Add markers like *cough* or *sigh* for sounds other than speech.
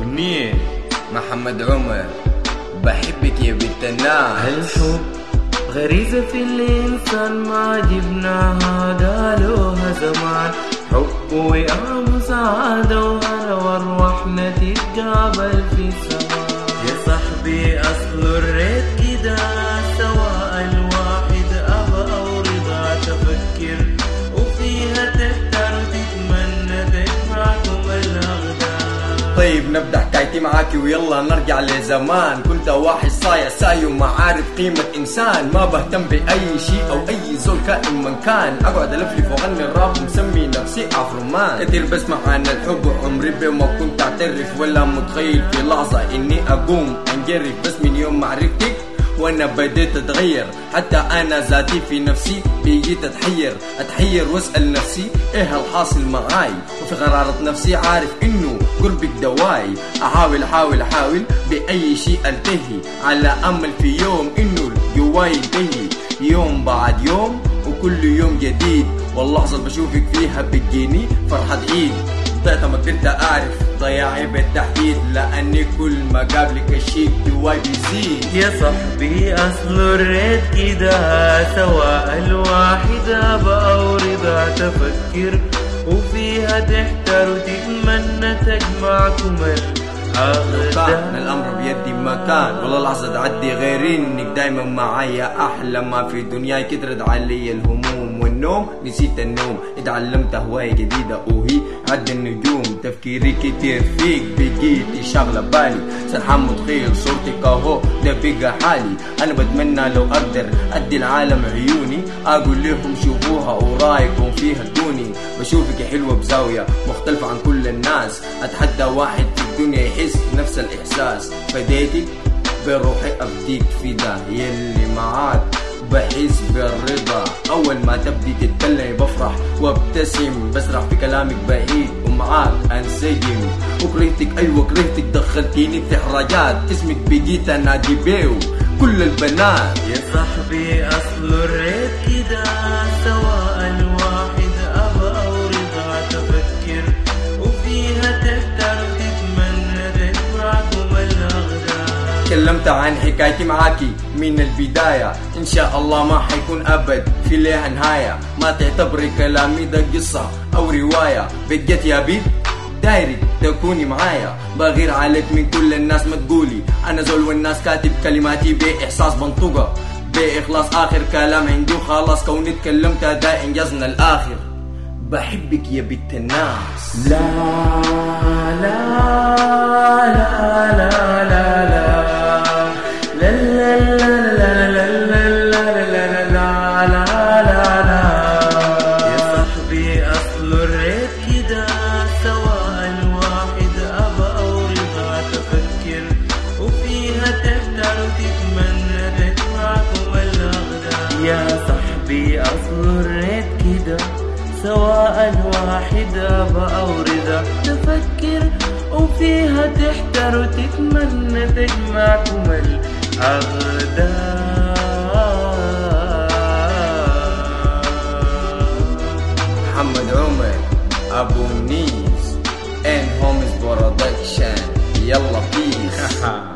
منير محمد عمر. بحبك يا بنت الناس. الحب غريزة في الإنسان ما جبناها؟ قالوها زمان حب وإعام سعادة وهلا وأرواحنا تتقابل في سما طيب نبدأ. حكايتي معاكي ويلا نرجع لزمان. كنت واحد صايع ساي وما عارف قيمة إنسان. ما بهتم بأي شيء أو أي زول كائن من كان. أقعد ألفلف وأغني الراب ومسمي نفسي أفرومان. كتير بسمع عن الحب عمري بما كنت أعترف ولا متخيل في لحظة إني أقوم أنجرف. بس من يوم ما عرفتك وأنا بديت اتغير. حتى أنا ذاتي في نفسي بقيت اتحير اتحير واسأل نفسي إيه الحاصل معاي؟ وفي قرارة نفسي عارف إنه قربك دواي. أحاول أحاول أحاول بأي شيء ألتهي. على أمل في يوم إنه جواي ينتهي. يوم بعد يوم وكل يوم جديد. واللحظة بشوفك فيها بتجيني. فرحة عيد. طلعت ما قدرت أعرف. ضياعي بالتحديد لأني كل ما قابلك الشيء جواي بيزيد. يا صاحبي أصل الريت كده سواء الواحد أبى أو رضا. تفكر وفيها تحتار وتتمنى تجمعكم كان الأغدار الأمر بيدي ما كان والله لحظه تعدي غير إنك دايما معايا. أحلى ما في دنياي كترت علي الهموم والنوم نسيت النوم. اتعلمت هواية جديدة وهي عد النجوم. تفكيري كتير فيك بقيتي شغلة بالي. سرحان متخيل صورتك أهو ده بقى حالي. أنا بتمنى لو أقدر أدي العالم عيوني. أقول لهم شوفوها ورايكم فيها ادوني بشوفك حلوة بزاوية مختلفة عن كل الناس. أتحدى واحد في الدنيا يحس نفس الإحساس. فديتك بروحي افديك في ده. يلي معاك. بحس بالرضا. أول ما تبدي تتكلمي بفرح وابتسم بسرح في كلامك بعيد ومعاك انسجم وكرهتك أيوه كرهتك دخلتيني في حراجات اسمك بقيت انادي بيو. كل البنات. يا صاحبي أصل الريت تكلمت عن حكايتي معاكي من البداية. إن شاء الله ما حيكون أبد في لها نهاية. ما تعتبري كلامي ده قصة أو رواية. بجت يا بيت دايري تكوني معايا. بغير عليك من كل الناس ما تقولي. أنا زول والناس كاتب كلماتي بإحساس بنطقة. بإخلاص آخر كلام عندي وخلاص كوني تكلمت ده إنجازنا الآخر. بحبك يا بنت الناس. لا لا لا لا لا لا. قلبي أصرت كده سواء واحدة بأوردة. تفكر وفيها تحتر وتتمنى تجمع جمل محمد عمر أبو نيس and homies production يلا بيس *laughs*